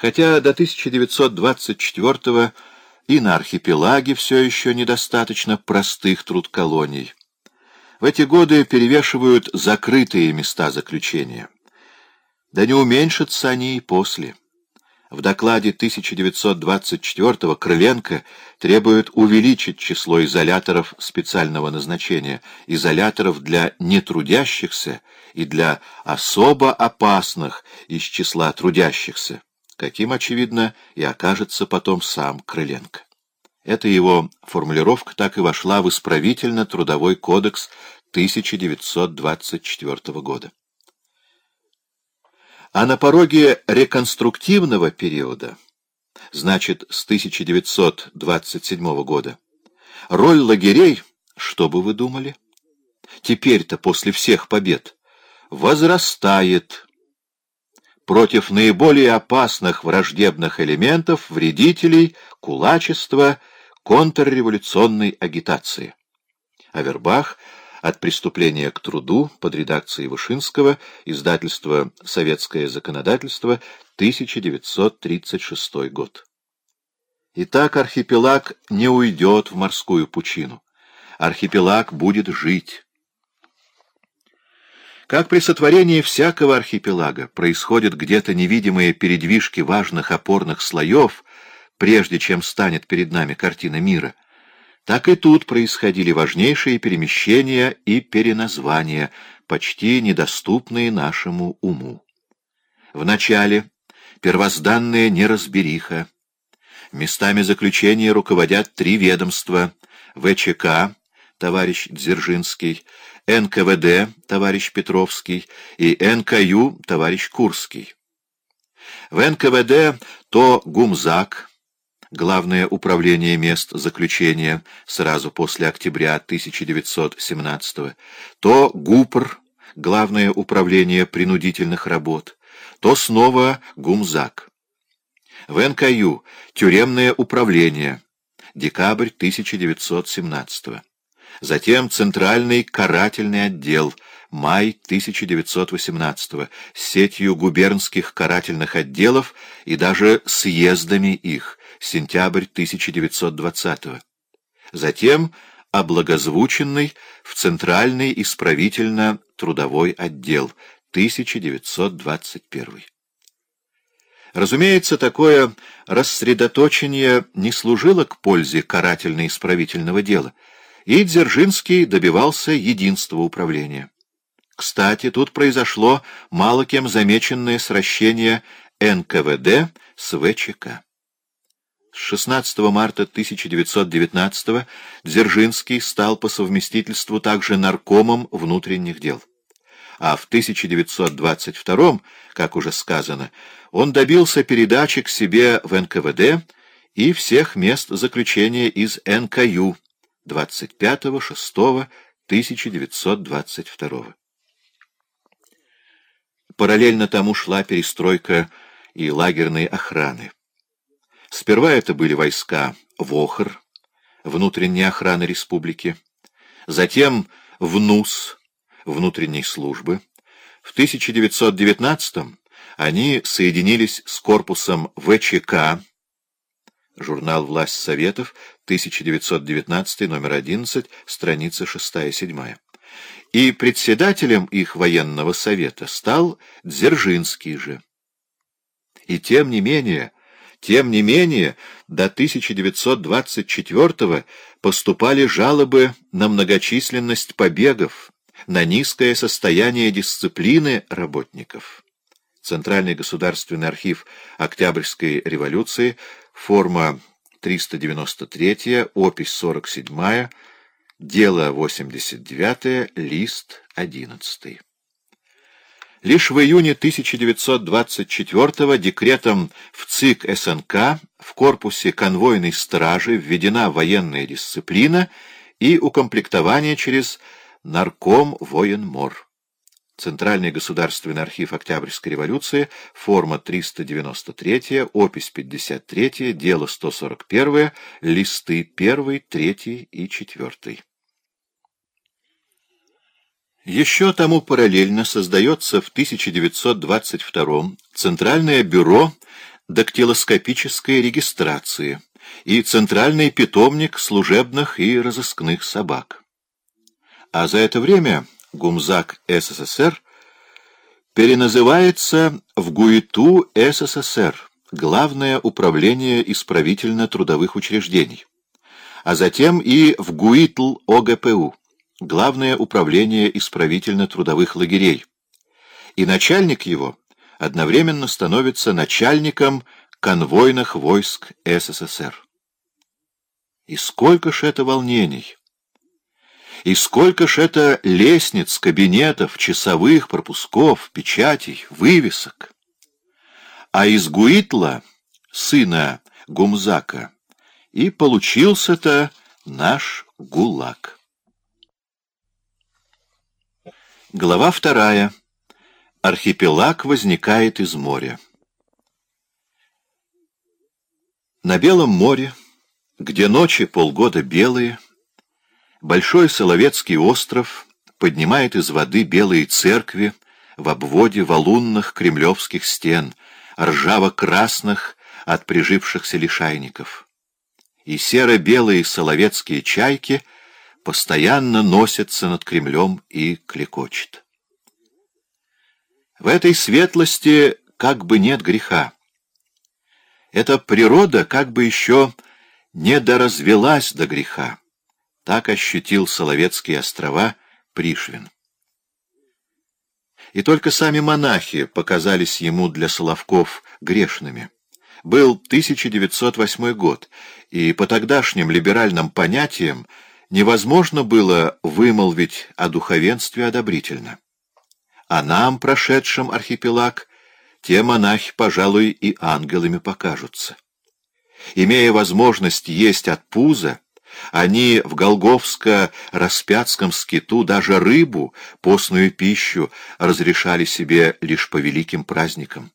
Хотя до 1924 и на архипелаге все еще недостаточно простых трудколоний. В эти годы перевешивают закрытые места заключения. Да не уменьшатся они и после. В докладе 1924-го Крыленко требует увеличить число изоляторов специального назначения, изоляторов для нетрудящихся и для особо опасных из числа трудящихся, каким, очевидно, и окажется потом сам Крыленко. Эта его формулировка так и вошла в исправительно-трудовой кодекс 1924 года. А на пороге реконструктивного периода, значит, с 1927 года, роль лагерей, что бы вы думали, теперь-то после всех побед, возрастает против наиболее опасных враждебных элементов, вредителей, кулачества, контрреволюционной агитации. Авербах — от преступления к труду под редакцией Вышинского, издательство «Советское законодательство», 1936 год. Итак, архипелаг не уйдет в морскую пучину. Архипелаг будет жить. Как при сотворении всякого архипелага происходят где-то невидимые передвижки важных опорных слоев, прежде чем станет перед нами картина мира — так и тут происходили важнейшие перемещения и переназвания, почти недоступные нашему уму. Вначале первозданная неразбериха. Местами заключения руководят три ведомства — ВЧК, товарищ Дзержинский, НКВД, товарищ Петровский, и НКЮ, товарищ Курский. В НКВД то Гумзак, Главное управление мест заключения сразу после октября 1917 то ГУПР, Главное управление принудительных работ, то снова ГУМЗАК. В НКЮ Тюремное управление, декабрь 1917 Затем Центральный карательный отдел, май 1918 с сетью губернских карательных отделов и даже съездами их, сентябрь 1920 -го. Затем облагозвученный в Центральный исправительно-трудовой отдел 1921. Разумеется, такое рассредоточение не служило к пользе карательно-исправительного дела, и Дзержинский добивался единства управления. Кстати, тут произошло мало кем замеченное сращение НКВД с ВЧК. С 16 марта 1919 Дзержинский стал по совместительству также наркомом внутренних дел. А в 1922, как уже сказано, он добился передачи к себе в НКВД и всех мест заключения из НКЮ 25.06.1922. Параллельно тому шла перестройка и лагерной охраны. Сперва это были войска ВОХР, внутренней охраны республики, затем ВНУС, внутренней службы. В 1919-м они соединились с корпусом ВЧК, журнал «Власть Советов», 1919, номер 11, страница 6-7. И председателем их военного совета стал Дзержинский же. И тем не менее... Тем не менее, до 1924 поступали жалобы на многочисленность побегов, на низкое состояние дисциплины работников. Центральный государственный архив Октябрьской революции, форма 393, опись 47, дело 89, лист 11. Лишь в июне 1924 декретом в ЦИК СНК в корпусе конвойной стражи введена военная дисциплина и укомплектование через нарком военмор. Центральный государственный архив Октябрьской революции, форма 393, опись 53, дело 141, листы 1, 3 и 4. Еще тому параллельно создается в 1922 Центральное бюро дактилоскопической регистрации и центральный питомник служебных и разыскных собак. А за это время Гумзак СССР переназывается в ГУИТУ СССР, Главное управление исправительно-трудовых учреждений, а затем и в ГУИТЛ ОГПУ, Главное управление исправительно-трудовых лагерей, и начальник его одновременно становится начальником конвойных войск СССР. И сколько ж это волнений! И сколько ж это лестниц, кабинетов, часовых, пропусков, печатей, вывесок! А из Гуитла, сына Гумзака, и получился-то наш ГУЛАГ. Глава вторая. Архипелаг возникает из моря. На Белом море, где ночи полгода белые, большой Соловецкий остров поднимает из воды белые церкви в обводе валунных кремлевских стен, ржаво-красных от прижившихся лишайников. И серо-белые соловецкие чайки постоянно носятся над Кремлем и клекочет. В этой светлости как бы нет греха. Эта природа как бы еще не доразвелась до греха. Так ощутил Соловецкие острова Пришвин. И только сами монахи показались ему для Соловков грешными. Был 1908 год, и по тогдашним либеральным понятиям невозможно было вымолвить о духовенстве одобрительно а нам, прошедшим архипелаг, те монахи, пожалуй, и ангелами покажутся. Имея возможность есть от пуза, они в Голговско-Распятском скиту даже рыбу, постную пищу, разрешали себе лишь по великим праздникам.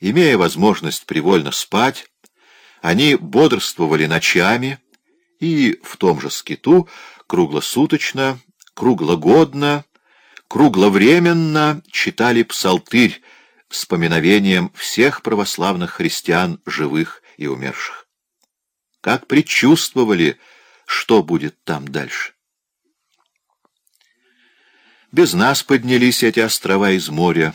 Имея возможность привольно спать, они бодрствовали ночами и в том же скиту круглосуточно, круглогодно, кругловременно читали псалтырь с поминовением всех православных христиан, живых и умерших. Как предчувствовали, что будет там дальше. Без нас поднялись эти острова из моря.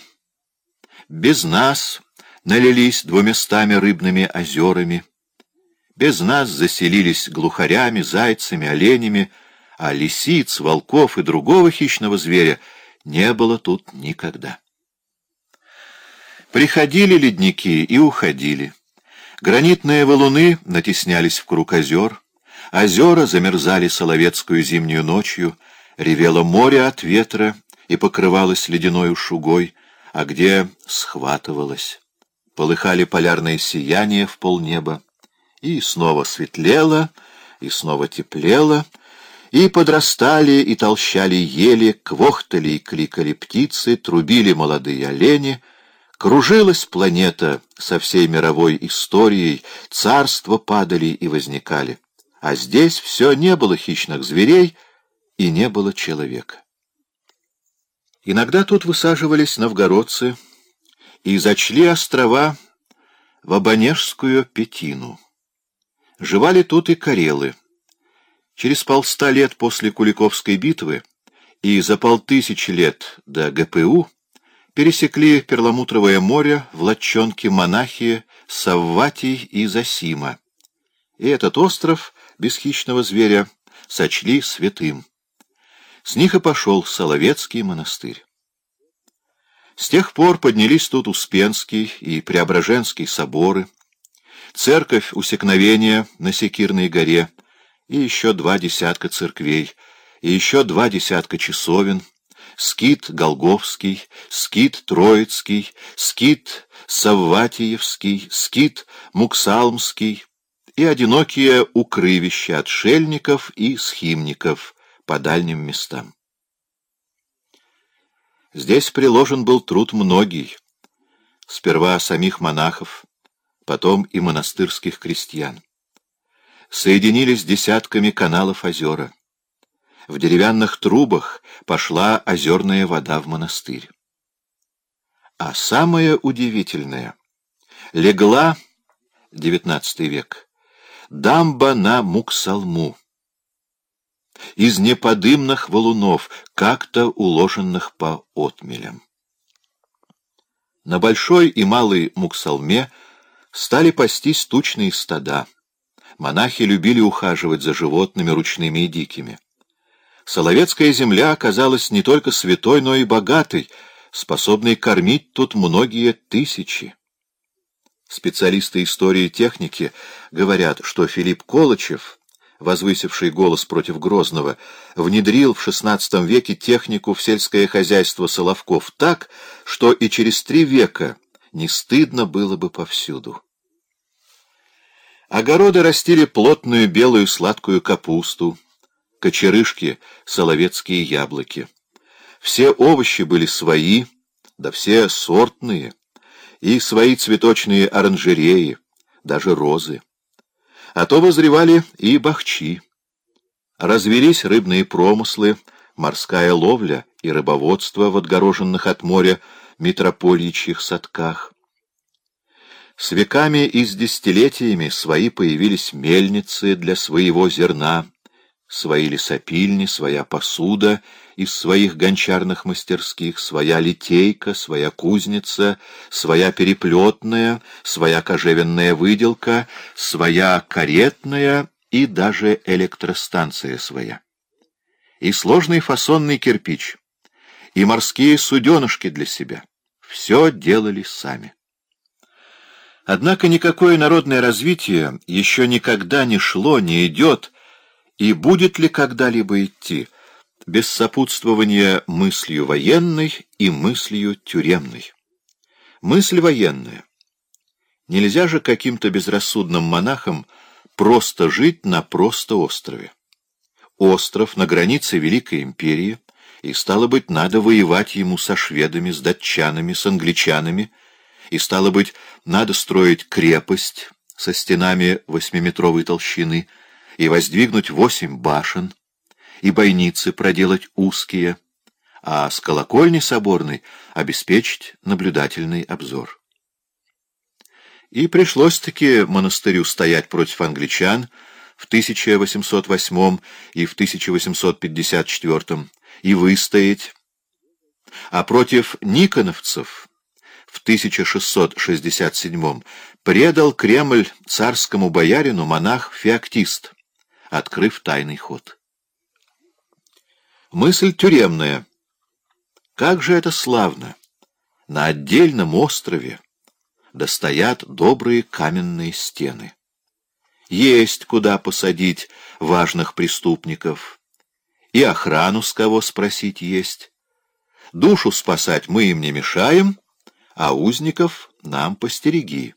Без нас налились двуместами рыбными озерами. Без нас заселились глухарями, зайцами, оленями, а лисиц, волков и другого хищного зверя — не было тут никогда. Приходили ледники и уходили. Гранитные валуны натеснялись в круг озер, озера замерзали соловецкую зимнюю ночью, ревело море от ветра и покрывалось ледяной шугой, а где схватывалось. Полыхали полярные сияния в полнеба, и снова светлело, и снова теплело, и подрастали, и толщали ели, квохтали и кликали птицы, трубили молодые олени. Кружилась планета со всей мировой историей, царства падали и возникали. А здесь все не было хищных зверей и не было человека. Иногда тут высаживались новгородцы и зачли острова в Абонежскую Петину. Жевали тут и карелы. Через полста лет после Куликовской битвы и за полтысячи лет до ГПУ пересекли Перламутровое море в лодчонке монахи Савватий и Засима. И этот остров без хищного зверя сочли святым. С них и пошел Соловецкий монастырь. С тех пор поднялись тут Успенский и Преображенский соборы, церковь Усекновения на Секирной горе, и еще два десятка церквей, и еще два десятка часовен, скит Голговский, скит Троицкий, скит Савватиевский, скит Муксалмский и одинокие укрывища отшельников и схимников по дальним местам. Здесь приложен был труд многий, сперва самих монахов, потом и монастырских крестьян соединились десятками каналов озера. В деревянных трубах пошла озерная вода в монастырь. А самое удивительное, легла, XIX век, дамба на Муксалму, из неподымных валунов, как-то уложенных по отмелям. На Большой и Малой Муксалме стали пастись тучные стада. Монахи любили ухаживать за животными ручными и дикими. Соловецкая земля оказалась не только святой, но и богатой, способной кормить тут многие тысячи. Специалисты истории техники говорят, что Филипп Колычев, возвысивший голос против Грозного, внедрил в XVI веке технику в сельское хозяйство Соловков так, что и через три века не стыдно было бы повсюду. Огороды растили плотную белую сладкую капусту, кочерышки, соловецкие яблоки. Все овощи были свои, да все сортные, и свои цветочные оранжереи, даже розы. А то возревали и бахчи. Развелись рыбные промыслы, морская ловля и рыбоводство в отгороженных от моря метропольичьих садках. С веками и с десятилетиями свои появились мельницы для своего зерна, свои лесопильни, своя посуда из своих гончарных мастерских, своя литейка, своя кузница, своя переплетная, своя кожевенная выделка, своя каретная и даже электростанция своя. И сложный фасонный кирпич, и морские суденышки для себя. Все делали сами. Однако никакое народное развитие еще никогда не шло, не идет, и будет ли когда-либо идти, без сопутствования мыслью военной и мыслью тюремной. Мысль военная. Нельзя же каким-то безрассудным монахам просто жить на просто острове. Остров на границе Великой Империи, и, стало быть, надо воевать ему со шведами, с датчанами, с англичанами, и, стало быть, надо строить крепость со стенами восьмиметровой толщины, и воздвигнуть восемь башен, и бойницы проделать узкие, а с колокольни соборной обеспечить наблюдательный обзор. И пришлось-таки монастырю стоять против англичан в 1808 и в 1854 и выстоять, а против никоновцев в 1667 предал Кремль царскому боярину монах Феоктист, открыв тайный ход. Мысль тюремная. Как же это славно! На отдельном острове достоят добрые каменные стены. Есть куда посадить важных преступников. И охрану с кого спросить есть. Душу спасать мы им не мешаем, а узников нам постереги.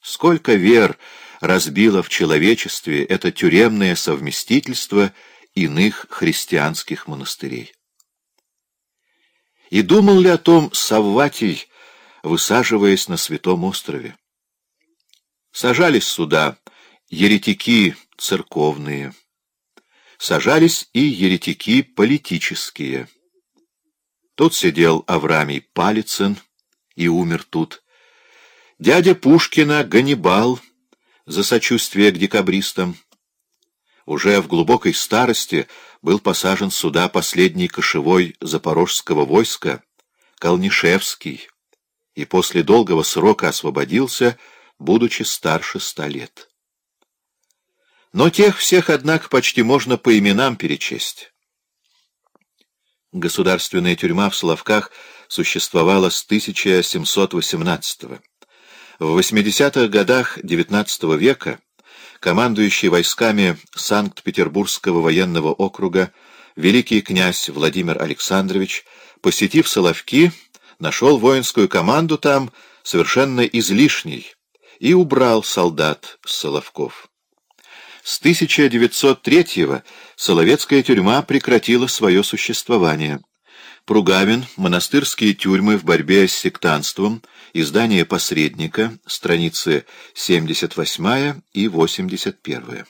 Сколько вер разбило в человечестве это тюремное совместительство иных христианских монастырей. И думал ли о том Савватий, высаживаясь на Святом острове? Сажались сюда еретики церковные, сажались и еретики политические. Тут сидел Авраамий Палицын и умер тут. Дядя Пушкина Ганнибал — за сочувствие к декабристам. Уже в глубокой старости был посажен сюда последний кошевой запорожского войска, Калнишевский, и после долгого срока освободился, будучи старше ста лет. Но тех всех, однако, почти можно по именам перечесть. Государственная тюрьма в Соловках существовала с 1718 года. В 80-х годах XIX века командующий войсками Санкт-Петербургского военного округа великий князь Владимир Александрович, посетив Соловки, нашел воинскую команду там совершенно излишней и убрал солдат с Соловков. С 1903-го Соловецкая тюрьма прекратила свое существование. Пругавин, монастырские тюрьмы в борьбе с сектантством, издание «Посредника», страницы 78 и 81.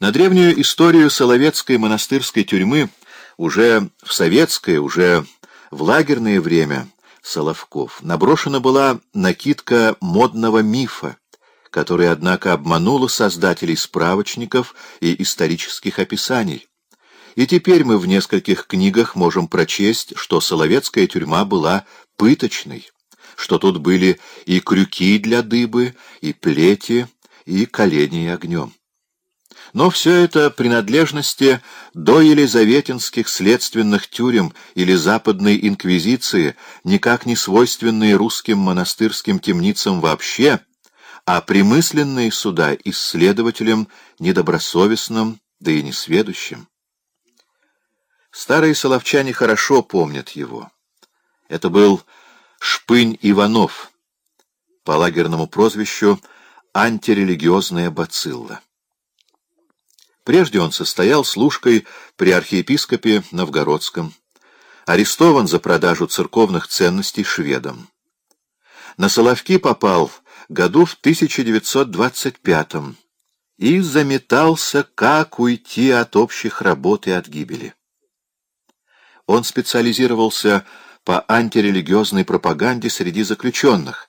На древнюю историю Соловецкой монастырской тюрьмы уже в советское, уже в лагерное время Соловков. Наброшена была накидка модного мифа, который, однако, обманула создателей справочников и исторических описаний. И теперь мы в нескольких книгах можем прочесть, что Соловецкая тюрьма была пыточной, что тут были и крюки для дыбы, и плети, и колени огнем. Но все это принадлежности до елизаветинских следственных тюрем или западной инквизиции, никак не свойственные русским монастырским темницам вообще, а примысленные суда исследователям недобросовестным, да и несведущим. Старые соловчане хорошо помнят его. Это был Шпынь Иванов, по лагерному прозвищу антирелигиозная бацилла. Прежде он состоял служкой при архиепископе Новгородском, арестован за продажу церковных ценностей шведам. На Соловки попал году в 1925 и заметался, как уйти от общих работ и от гибели. Он специализировался по антирелигиозной пропаганде среди заключенных.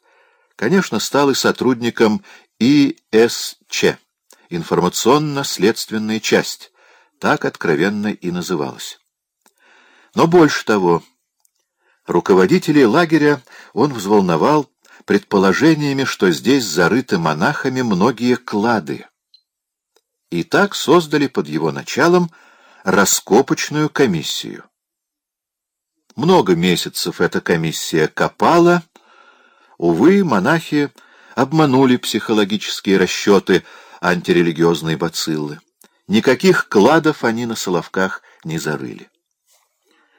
Конечно, стал и сотрудником ИСЧ информационно-следственная часть, так откровенно и называлась. Но больше того, руководителей лагеря он взволновал предположениями, что здесь зарыты монахами многие клады. И так создали под его началом раскопочную комиссию. Много месяцев эта комиссия копала. Увы, монахи обманули психологические расчеты антирелигиозной бациллы. Никаких кладов они на Соловках не зарыли.